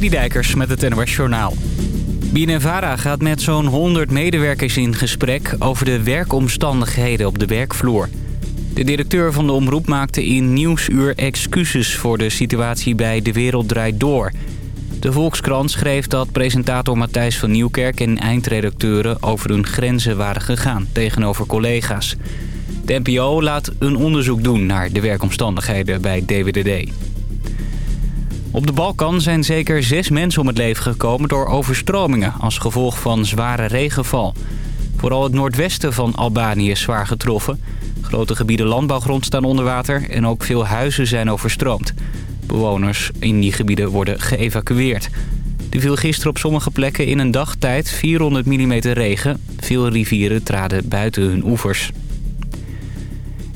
Dijkers met het NOS Journaal. BNNVARA gaat met zo'n 100 medewerkers in gesprek over de werkomstandigheden op de werkvloer. De directeur van de omroep maakte in Nieuwsuur excuses voor de situatie bij De Wereld Draait Door. De Volkskrant schreef dat presentator Matthijs van Nieuwkerk en eindredacteuren over hun grenzen waren gegaan tegenover collega's. De NPO laat een onderzoek doen naar de werkomstandigheden bij DWDD. Op de Balkan zijn zeker zes mensen om het leven gekomen door overstromingen als gevolg van zware regenval. Vooral het noordwesten van Albanië is zwaar getroffen. Grote gebieden landbouwgrond staan onder water en ook veel huizen zijn overstroomd. Bewoners in die gebieden worden geëvacueerd. Er viel gisteren op sommige plekken in een dagtijd 400 mm regen. Veel rivieren traden buiten hun oevers.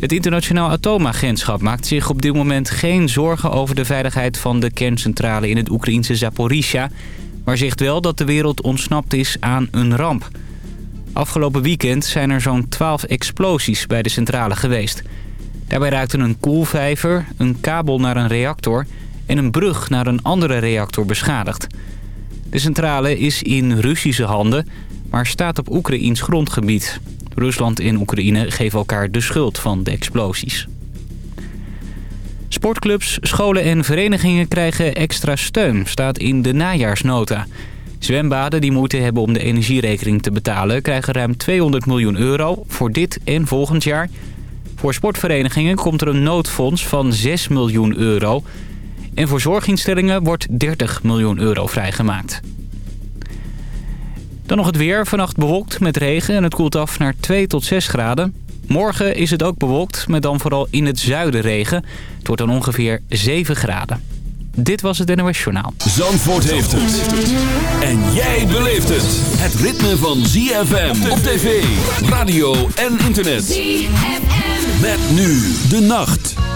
Het internationaal atoomagentschap maakt zich op dit moment geen zorgen over de veiligheid van de kerncentrale in het Oekraïnse Zaporizhia, maar zegt wel dat de wereld ontsnapt is aan een ramp. Afgelopen weekend zijn er zo'n 12 explosies bij de centrale geweest. Daarbij raakten een koelvijver, een kabel naar een reactor en een brug naar een andere reactor beschadigd. De centrale is in Russische handen, maar staat op Oekraïns grondgebied. Rusland en Oekraïne geven elkaar de schuld van de explosies. Sportclubs, scholen en verenigingen krijgen extra steun, staat in de najaarsnota. Zwembaden die moeite hebben om de energierekening te betalen... krijgen ruim 200 miljoen euro voor dit en volgend jaar. Voor sportverenigingen komt er een noodfonds van 6 miljoen euro. En voor zorginstellingen wordt 30 miljoen euro vrijgemaakt. Dan nog het weer. Vannacht bewolkt met regen en het koelt af naar 2 tot 6 graden. Morgen is het ook bewolkt, met dan vooral in het zuiden regen. Het wordt dan ongeveer 7 graden. Dit was het NOS Journaal. Zandvoort heeft het. En jij beleeft het. Het ritme van ZFM op tv, radio en internet. ZFM. Met nu de nacht.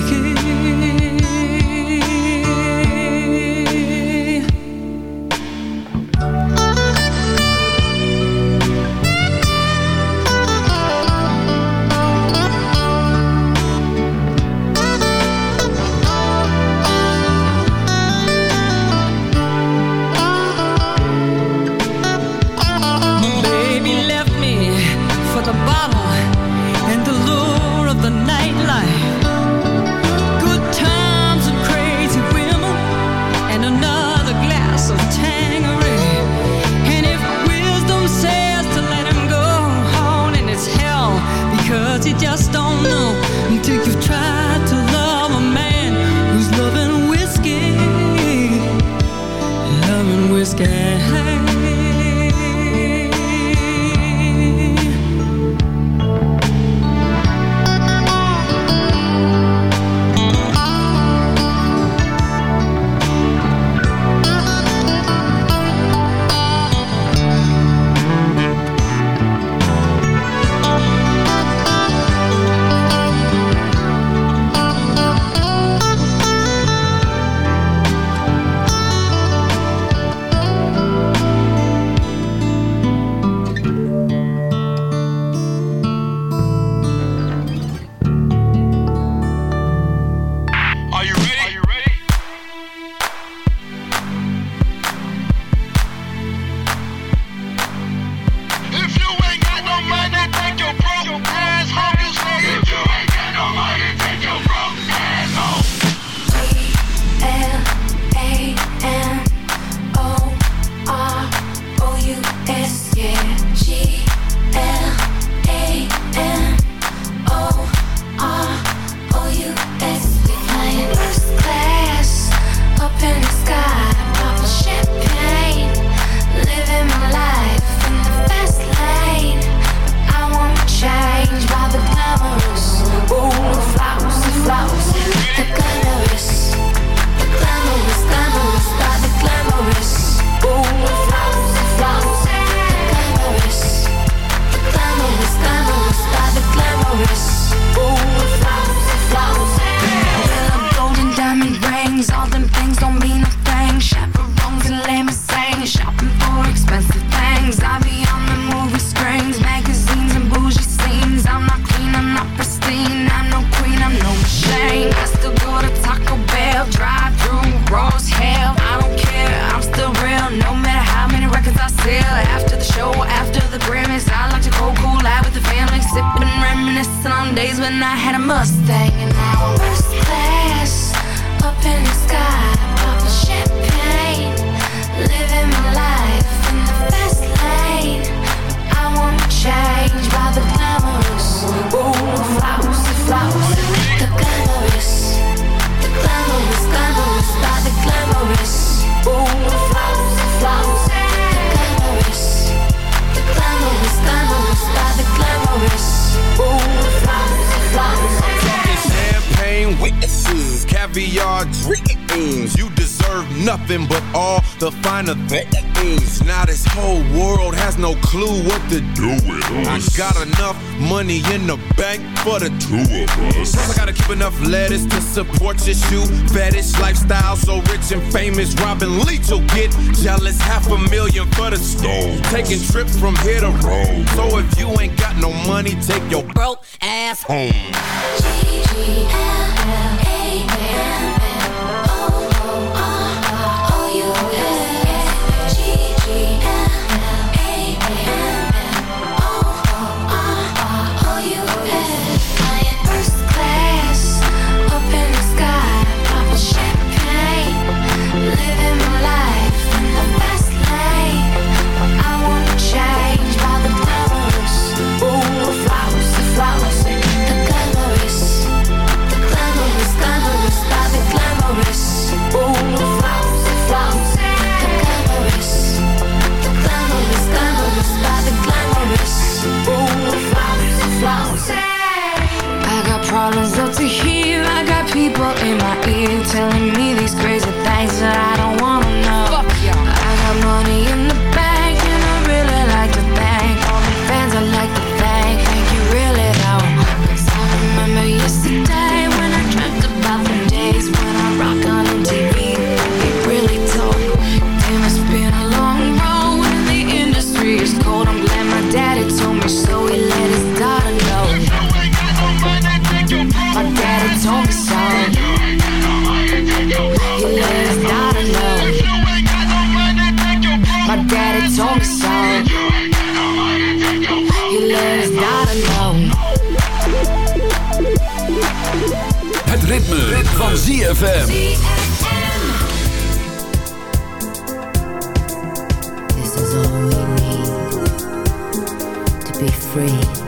take it got enough money in the bank for the two of us. Plus, I gotta keep enough lettuce to support your shoe fetish lifestyle. So rich and famous, Robin Leach will get jealous. Half a million for the stove. Taking trips from here to Rome. So if you ain't got no money, take your broke ass home. G-G-L-L-A-N. ZFM. This is all we need to be free.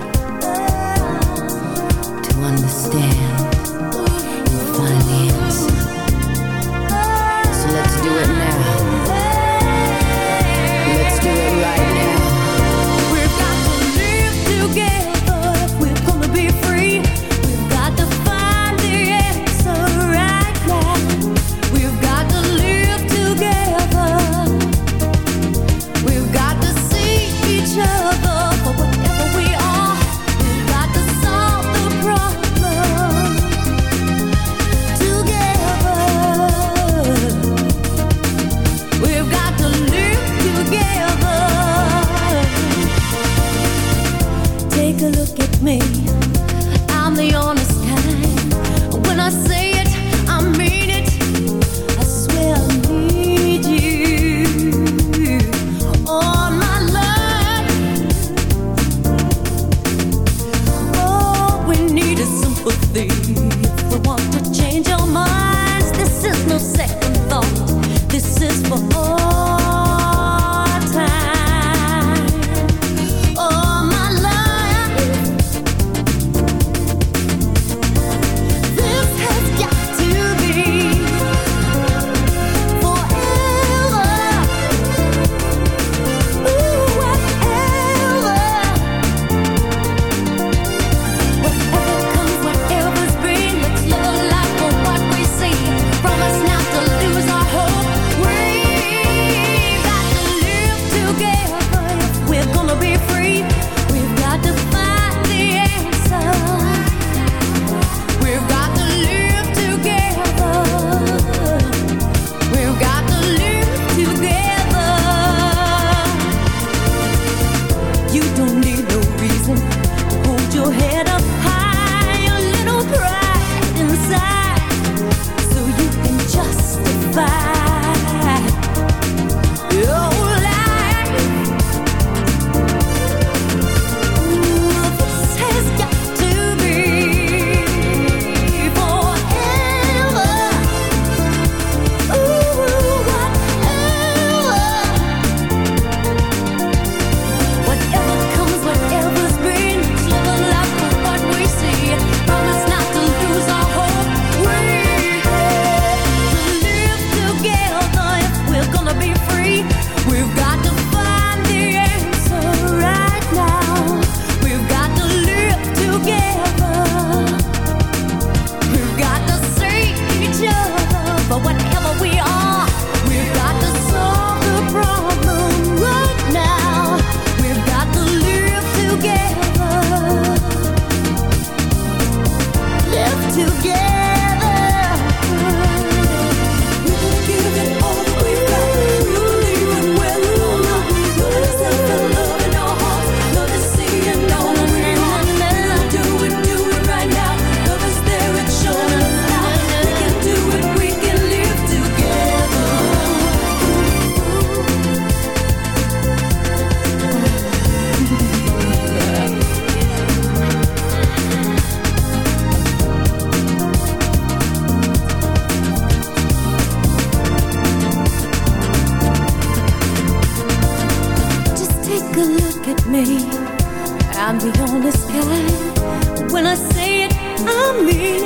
be on this sky. When I say it, I mean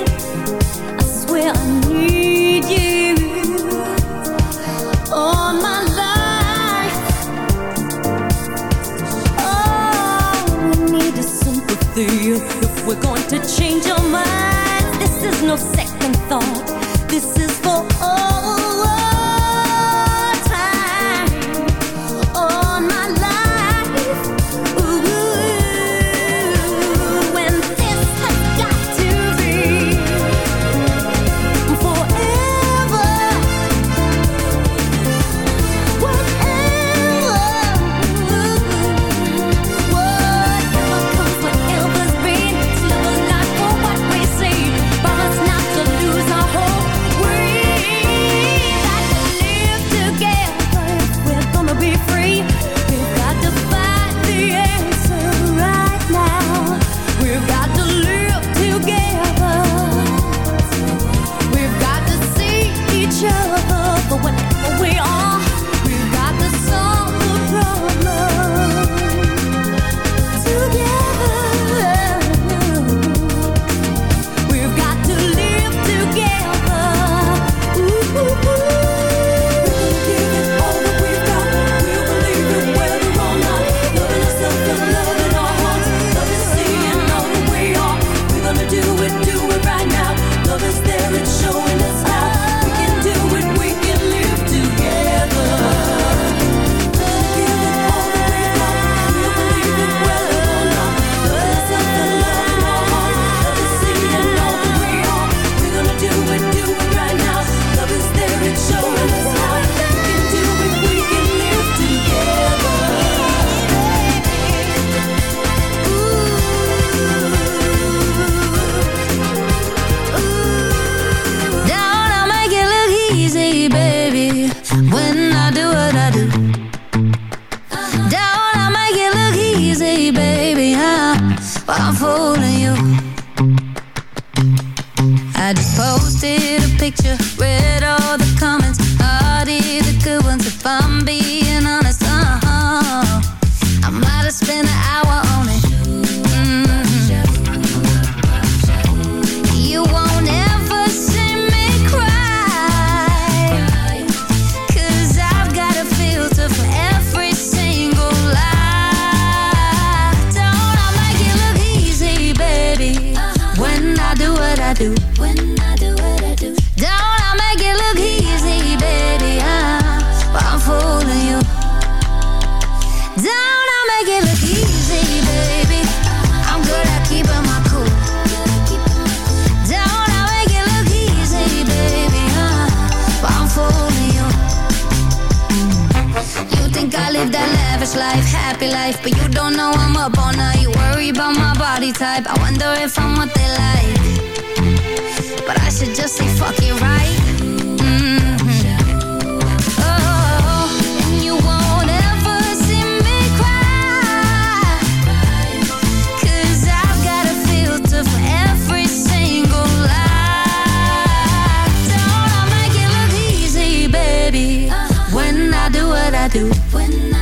baby. When I do what I do.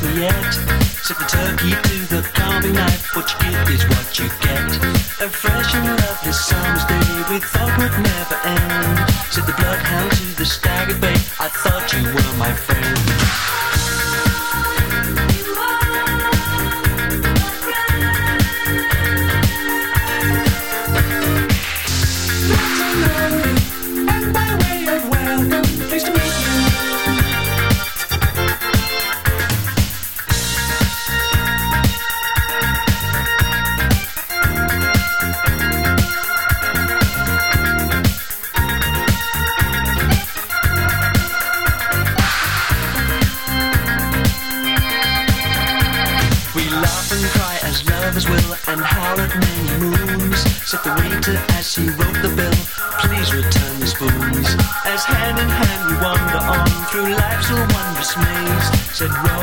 just yet. The turkey to the carving knife. What you give is what you get. A fresh and lovely summer's day we thought would never end. Said the bloodhound to the staggered bay. I thought you were my friend. said.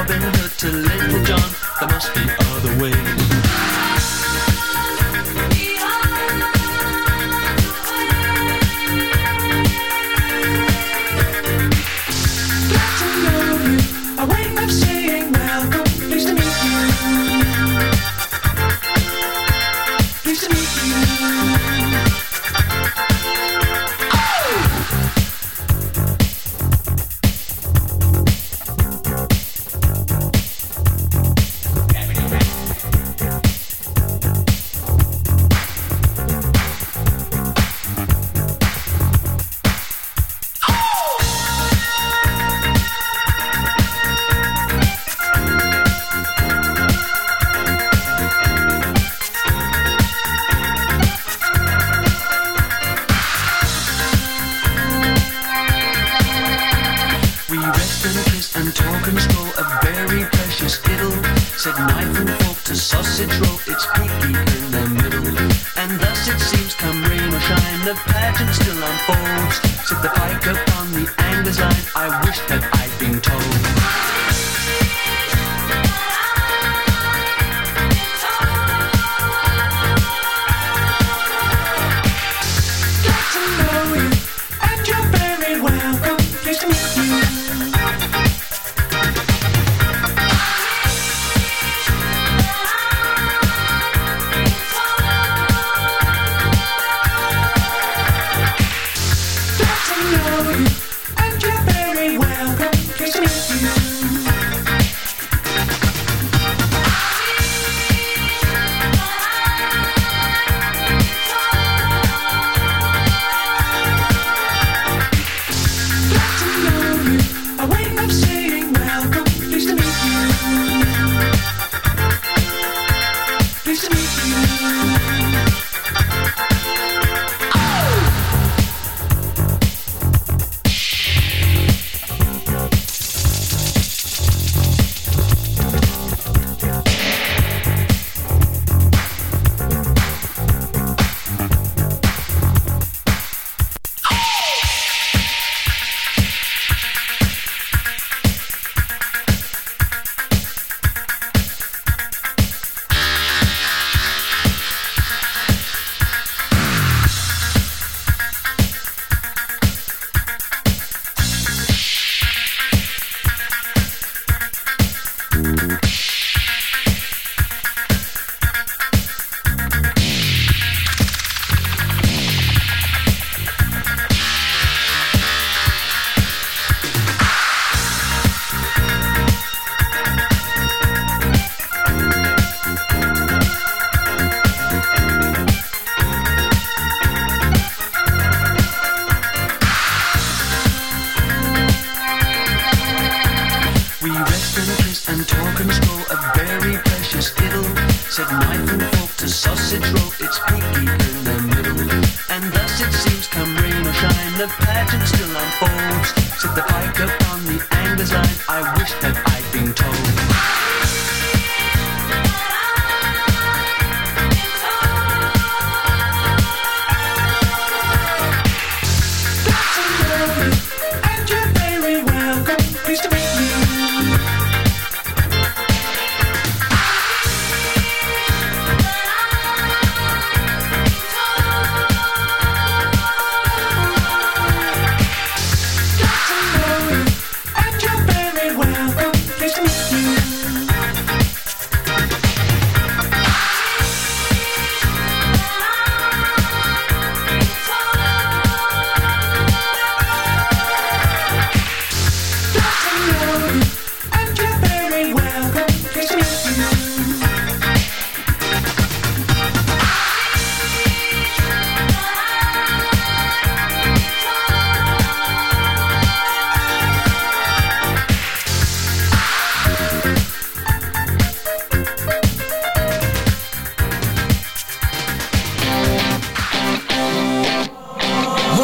the pageant still unfolds. Set the pike upon the angler's line. I wish that Thank.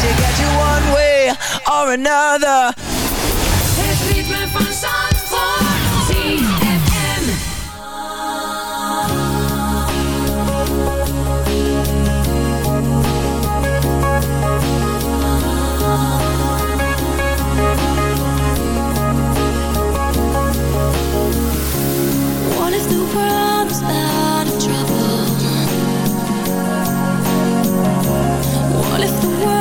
to get you one way or another. Het ritme van Zandvoort, ZFM. What if the world was out of trouble? What if the world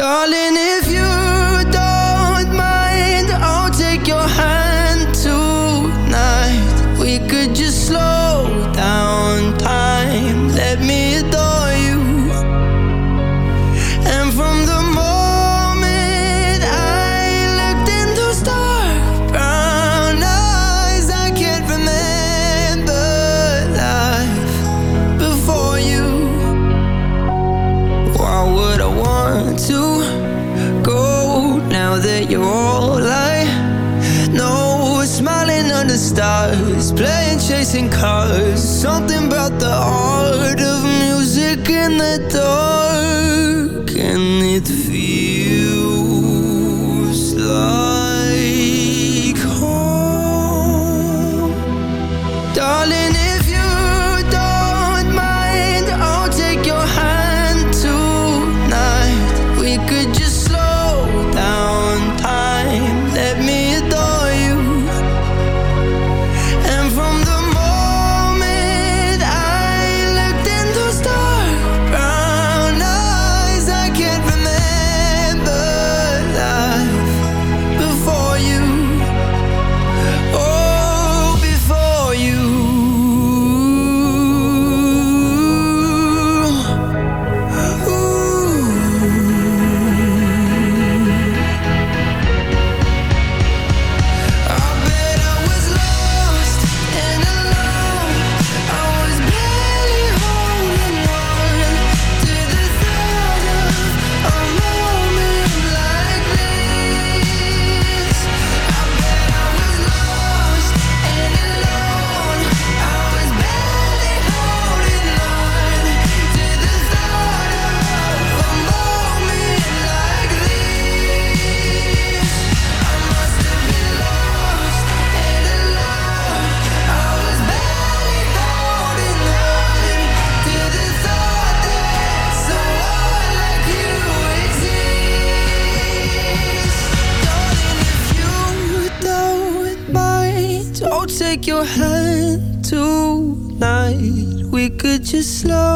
Darling just slow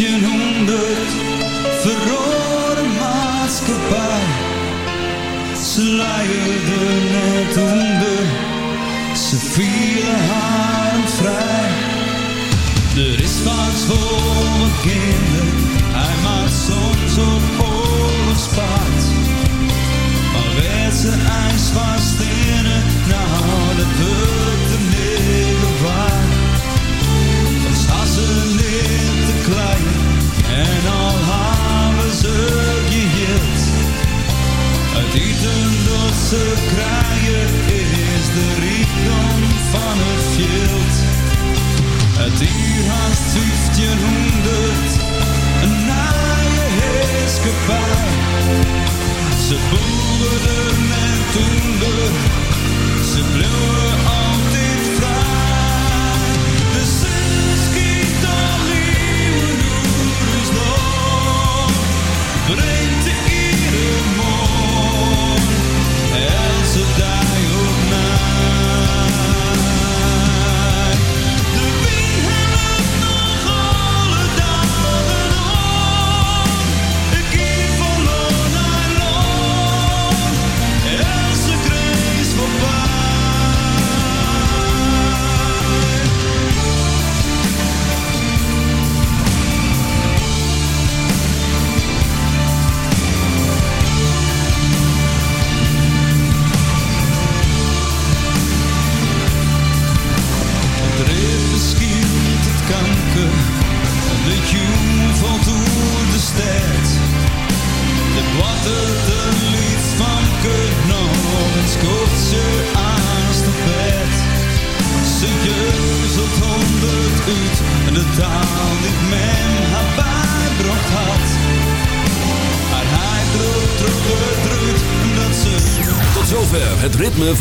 1900 verrode maatschappij. Ze luierde net onder, ze vielen haar vrij. Er is vaak voor mijn kinderen, hij maakt soms op oorlogspaard. Maar werd ze ijs vast in het, nou dat